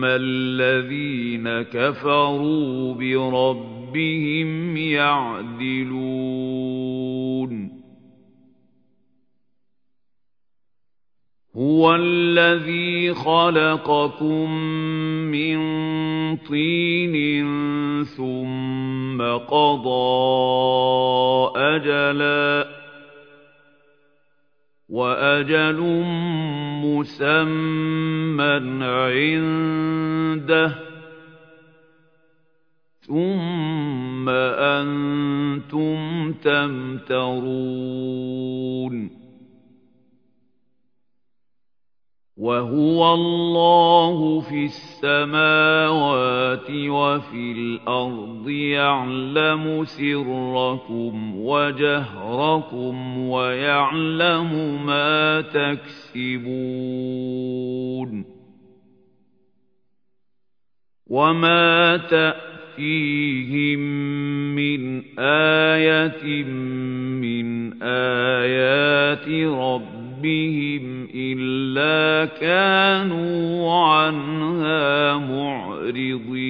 ثم الذين كفروا بربهم يعدلون هو الذي خلقكم من طين ثم قضى أجلا وأجل مسمى عنده. ثم أنتم تمترون. وهو الله في السماوات وفي الأرض يعلم سركم وجهركم ويعلم ما تكسبون وما تأتيهم من آية من آيات ربهم ربهم إلا كانوا عنها معرضين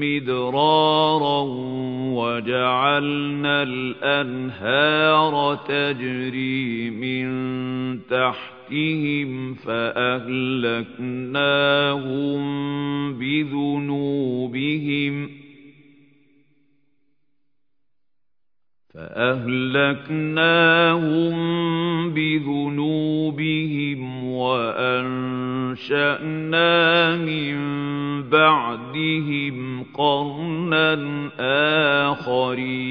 مِدْرَارًا وَجَعَلْنَا الْأَنْهَارَ تَجْرِي مِنْ تَحْتِهِمْ فَأَهْلَكْنَاهُمْ بِذُنُوبِهِمْ فَأَهْلَكْنَاهُمْ بِذُنُوبِهِمْ وَأَنشَأْنَا مِن بَعْدِهِمْ قَرْنًا آخَرِينَ.